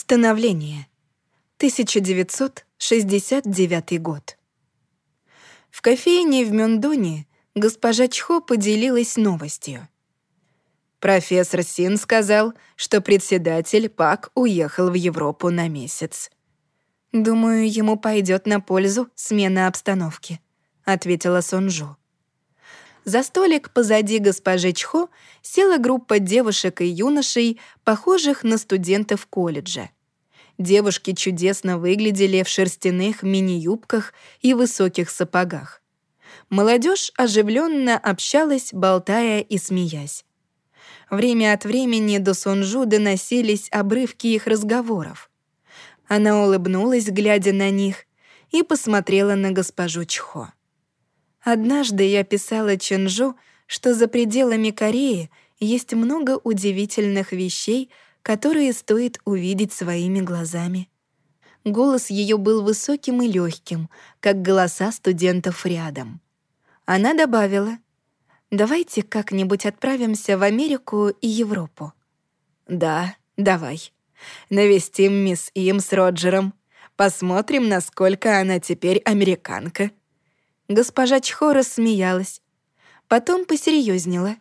Становление. 1969 год. В кофейне в Мюндоне госпожа Чхо поделилась новостью. Профессор Син сказал, что председатель Пак уехал в Европу на месяц. «Думаю, ему пойдет на пользу смена обстановки», — ответила Сонжу. За столик позади госпожи Чхо села группа девушек и юношей, похожих на студентов колледжа. Девушки чудесно выглядели в шерстяных мини-юбках и высоких сапогах. Молодежь оживленно общалась, болтая и смеясь. Время от времени до Сонжу доносились обрывки их разговоров. Она улыбнулась, глядя на них, и посмотрела на госпожу Чхо. Однажды я писала Ченжу, что за пределами Кореи есть много удивительных вещей, которые стоит увидеть своими глазами. Голос ее был высоким и легким, как голоса студентов рядом. Она добавила, «Давайте как-нибудь отправимся в Америку и Европу». «Да, давай. Навестим мисс Им с Роджером. Посмотрим, насколько она теперь американка», Госпожа Чхо рассмеялась. Потом посерьезнела.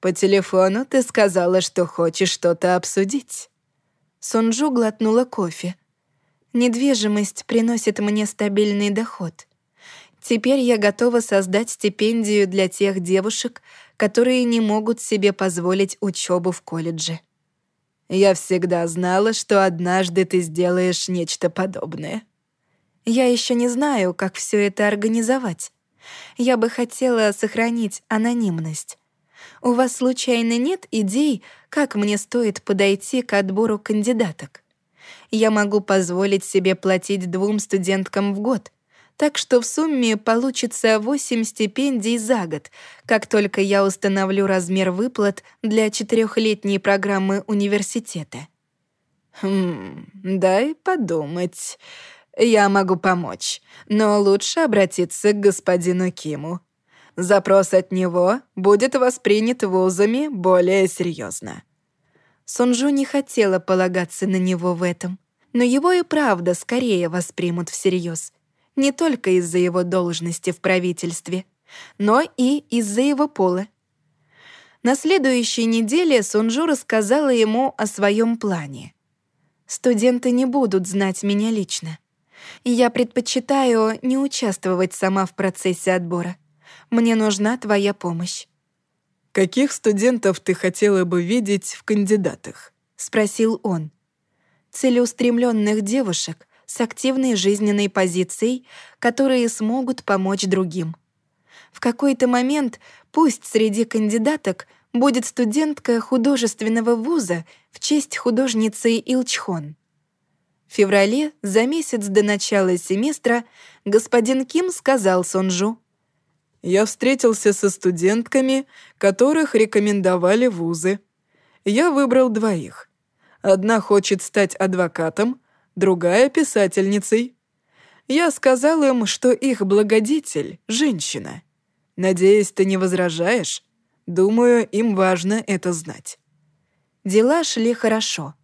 «По телефону ты сказала, что хочешь что-то обсудить». Сонджу глотнула кофе. «Недвижимость приносит мне стабильный доход. Теперь я готова создать стипендию для тех девушек, которые не могут себе позволить учебу в колледже». «Я всегда знала, что однажды ты сделаешь нечто подобное», я еще не знаю, как все это организовать. Я бы хотела сохранить анонимность. У вас случайно нет идей, как мне стоит подойти к отбору кандидаток? Я могу позволить себе платить двум студенткам в год, так что в сумме получится 8 стипендий за год, как только я установлю размер выплат для четырехлетней программы университета. Хм, дай подумать. Я могу помочь, но лучше обратиться к господину Киму. Запрос от него будет воспринят вузами более серьезно. Сунжу не хотела полагаться на него в этом, но его и правда скорее воспримут всерьез. Не только из-за его должности в правительстве, но и из-за его пола. На следующей неделе Сунжу рассказала ему о своем плане. «Студенты не будут знать меня лично. Я предпочитаю не участвовать сама в процессе отбора. Мне нужна твоя помощь». «Каких студентов ты хотела бы видеть в кандидатах?» — спросил он. «Целеустремленных девушек с активной жизненной позицией, которые смогут помочь другим. В какой-то момент пусть среди кандидаток будет студентка художественного вуза в честь художницы Илчхон. В феврале, за месяц до начала семестра, господин Ким сказал Сонжу. «Я встретился со студентками, которых рекомендовали вузы. Я выбрал двоих. Одна хочет стать адвокатом, другая — писательницей. Я сказал им, что их благодетель — женщина. Надеюсь, ты не возражаешь? Думаю, им важно это знать». Дела шли хорошо —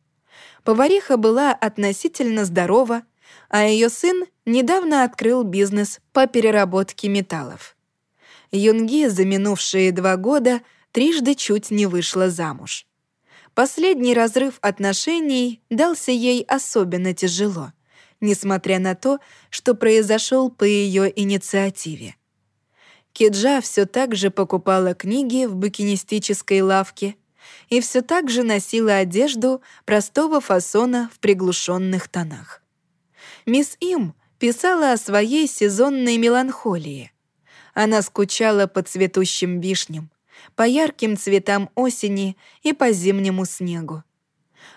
Повариха была относительно здорова, а ее сын недавно открыл бизнес по переработке металлов. Юнги за минувшие два года трижды чуть не вышла замуж. Последний разрыв отношений дался ей особенно тяжело, несмотря на то, что произошел по ее инициативе. Киджа все так же покупала книги в букинистической лавке — и все так же носила одежду простого фасона в приглушенных тонах. Мисс Им писала о своей сезонной меланхолии. Она скучала по цветущим вишням, по ярким цветам осени и по зимнему снегу.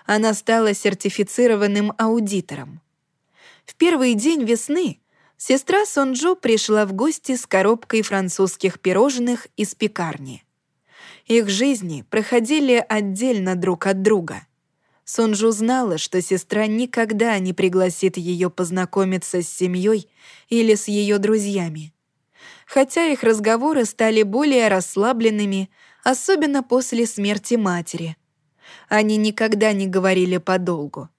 Она стала сертифицированным аудитором. В первый день весны сестра Сонджо пришла в гости с коробкой французских пирожных из пекарни — их жизни проходили отдельно друг от друга. Сунжу знала, что сестра никогда не пригласит ее познакомиться с семьей или с ее друзьями. Хотя их разговоры стали более расслабленными, особенно после смерти матери. Они никогда не говорили подолгу.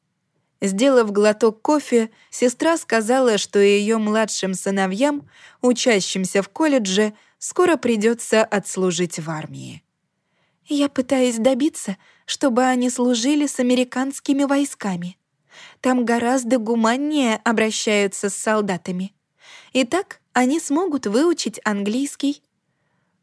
Сделав глоток кофе, сестра сказала, что ее младшим сыновьям, учащимся в колледже, скоро придется отслужить в армии. «Я пытаюсь добиться, чтобы они служили с американскими войсками. Там гораздо гуманнее обращаются с солдатами. И так они смогут выучить английский».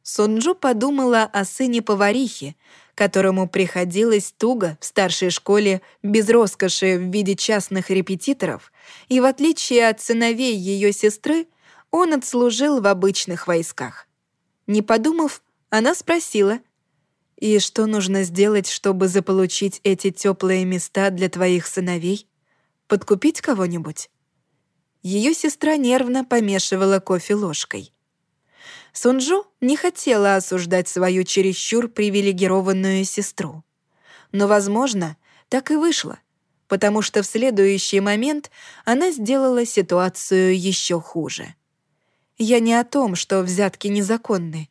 Сунджу подумала о сыне поварихи, которому приходилось туго в старшей школе без роскоши в виде частных репетиторов, и в отличие от сыновей ее сестры, он отслужил в обычных войсках. Не подумав, она спросила, «И что нужно сделать, чтобы заполучить эти теплые места для твоих сыновей? Подкупить кого-нибудь?» Ее сестра нервно помешивала кофе ложкой. Сунджу не хотела осуждать свою чересчур привилегированную сестру. Но, возможно, так и вышло, потому что в следующий момент она сделала ситуацию еще хуже. Я не о том, что взятки незаконны,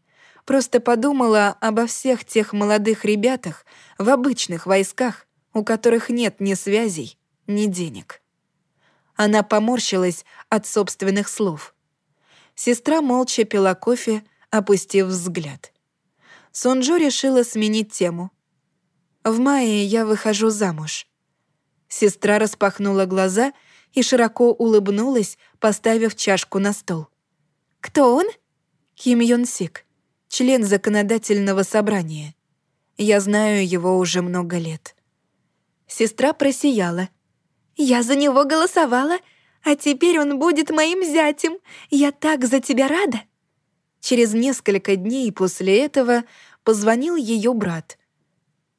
просто подумала обо всех тех молодых ребятах в обычных войсках, у которых нет ни связей, ни денег. Она поморщилась от собственных слов — Сестра молча пила кофе, опустив взгляд. Сунджу решила сменить тему. «В мае я выхожу замуж». Сестра распахнула глаза и широко улыбнулась, поставив чашку на стол. «Кто он?» «Ким Йон Сик, член законодательного собрания. Я знаю его уже много лет». Сестра просияла. «Я за него голосовала а теперь он будет моим зятем. Я так за тебя рада!» Через несколько дней после этого позвонил ее брат.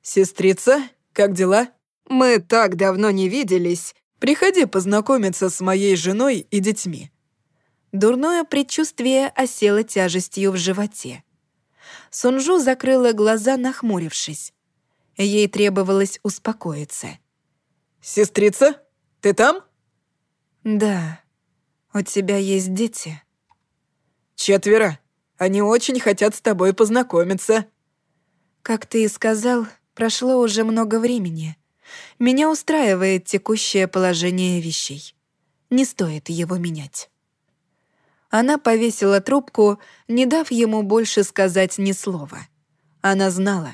«Сестрица, как дела? Мы так давно не виделись. Приходи познакомиться с моей женой и детьми». Дурное предчувствие осело тяжестью в животе. Сунжу закрыла глаза, нахмурившись. Ей требовалось успокоиться. «Сестрица, ты там?» «Да. У тебя есть дети?» «Четверо. Они очень хотят с тобой познакомиться». «Как ты и сказал, прошло уже много времени. Меня устраивает текущее положение вещей. Не стоит его менять». Она повесила трубку, не дав ему больше сказать ни слова. Она знала.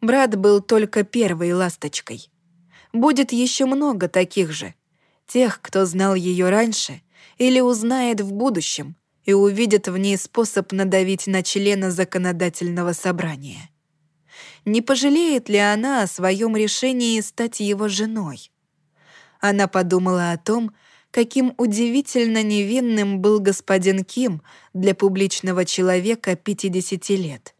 Брат был только первой ласточкой. Будет еще много таких же — тех, кто знал ее раньше или узнает в будущем и увидит в ней способ надавить на члена законодательного собрания. Не пожалеет ли она о своем решении стать его женой? Она подумала о том, каким удивительно невинным был господин Ким для публичного человека 50 лет.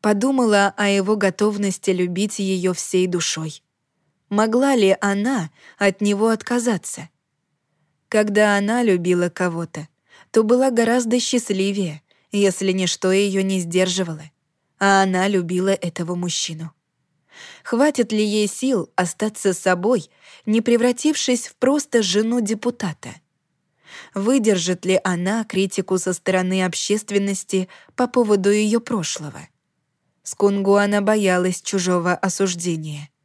Подумала о его готовности любить ее всей душой Могла ли она от него отказаться? Когда она любила кого-то, то была гораздо счастливее, если ничто ее не сдерживало, а она любила этого мужчину. Хватит ли ей сил остаться собой, не превратившись в просто жену депутата? Выдержит ли она критику со стороны общественности по поводу ее прошлого? Скунгу она боялась чужого осуждения —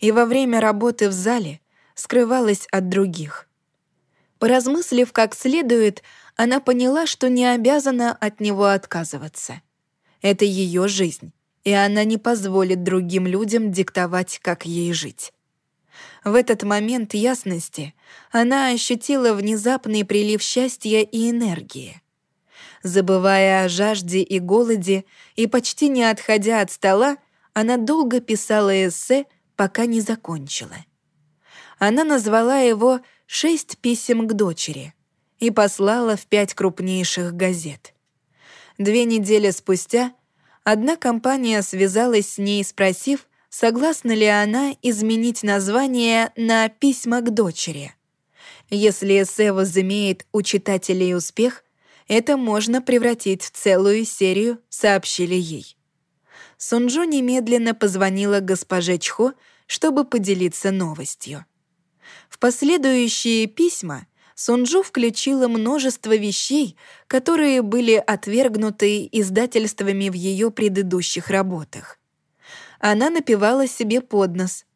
и во время работы в зале скрывалась от других. Поразмыслив как следует, она поняла, что не обязана от него отказываться. Это ее жизнь, и она не позволит другим людям диктовать, как ей жить. В этот момент ясности она ощутила внезапный прилив счастья и энергии. Забывая о жажде и голоде и почти не отходя от стола, она долго писала эссе пока не закончила. Она назвала его «Шесть писем к дочери» и послала в пять крупнейших газет. Две недели спустя одна компания связалась с ней, спросив, согласна ли она изменить название на «Письма к дочери». Если эссе возымеет у читателей успех, это можно превратить в целую серию, сообщили ей. Сунжо немедленно позвонила госпоже Чхо, чтобы поделиться новостью. В последующие письма Сунжу включила множество вещей, которые были отвергнуты издательствами в ее предыдущих работах. Она напевала себе под нос.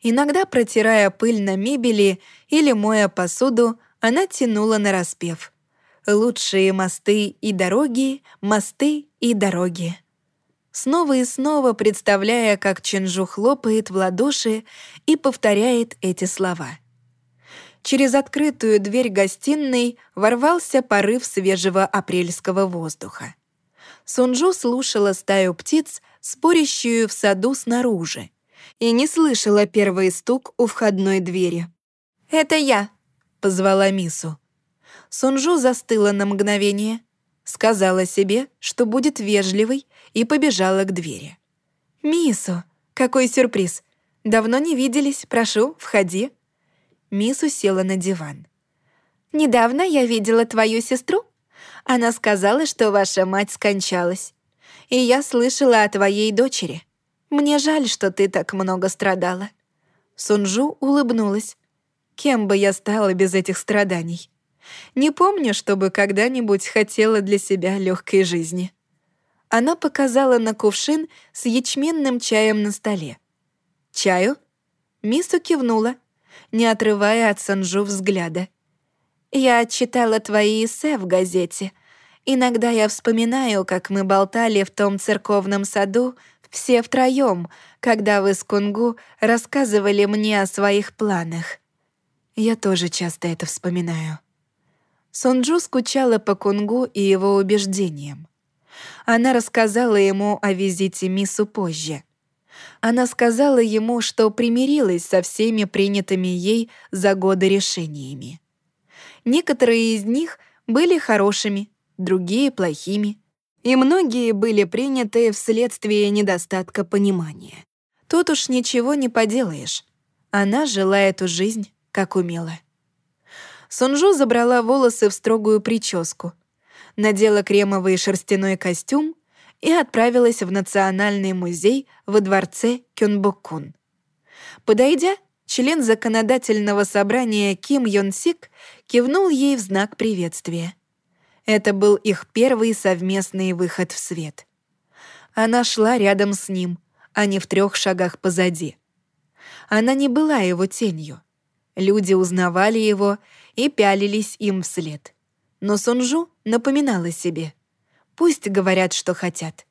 Иногда, протирая пыль на мебели или моя посуду, она тянула на распев. «Лучшие мосты и дороги, мосты и дороги». Снова и снова представляя, как Ченжу хлопает в ладоши и повторяет эти слова. Через открытую дверь гостиной ворвался порыв свежего апрельского воздуха. Сунжу слушала стаю птиц, спорящую в саду снаружи, и не слышала первый стук у входной двери. «Это я», — позвала Мису. Сунжу застыла на мгновение, сказала себе, что будет вежливой, и побежала к двери. «Мису, какой сюрприз! Давно не виделись, прошу, входи». Мису села на диван. «Недавно я видела твою сестру. Она сказала, что ваша мать скончалась. И я слышала о твоей дочери. Мне жаль, что ты так много страдала». Сунжу улыбнулась. «Кем бы я стала без этих страданий? Не помню, чтобы когда-нибудь хотела для себя легкой жизни». Она показала на кувшин с ячменным чаем на столе. «Чаю?» Мису кивнула, не отрывая от Санжу взгляда. «Я читала твои эссе в газете. Иногда я вспоминаю, как мы болтали в том церковном саду все втроем, когда вы с Кунгу рассказывали мне о своих планах. Я тоже часто это вспоминаю. Сонджу скучала по Кунгу и его убеждениям. Она рассказала ему о визите Мису позже. Она сказала ему, что примирилась со всеми принятыми ей за годы решениями. Некоторые из них были хорошими, другие — плохими — и многие были приняты вследствие недостатка понимания. Тут уж ничего не поделаешь. Она жила эту жизнь, как умела. Сунжу забрала волосы в строгую прическу, надела кремовый шерстяной костюм и отправилась в Национальный музей во дворце Кёнбокун. Подойдя, член законодательного собрания Ким Йон Сик кивнул ей в знак приветствия. Это был их первый совместный выход в свет. Она шла рядом с ним, а не в трех шагах позади. Она не была его тенью. Люди узнавали его и пялились им вслед. Но Сунжу напоминала себе. Пусть говорят, что хотят.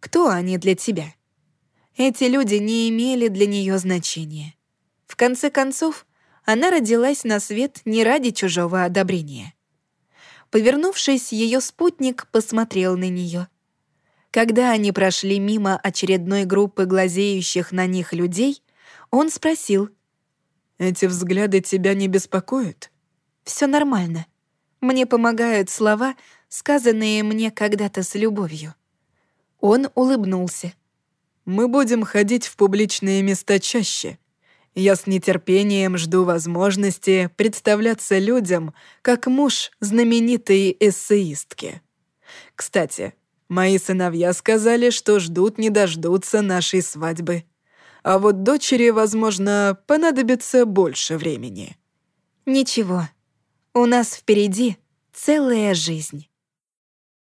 Кто они для тебя? Эти люди не имели для нее значения. В конце концов, она родилась на свет не ради чужого одобрения. Повернувшись, ее спутник посмотрел на нее. Когда они прошли мимо очередной группы глазеющих на них людей, он спросил. «Эти взгляды тебя не беспокоят?» Все нормально. Мне помогают слова, сказанные мне когда-то с любовью». Он улыбнулся. «Мы будем ходить в публичные места чаще. Я с нетерпением жду возможности представляться людям как муж знаменитой эссеистки. Кстати, мои сыновья сказали, что ждут не дождутся нашей свадьбы. А вот дочери, возможно, понадобится больше времени. Ничего, у нас впереди целая жизнь.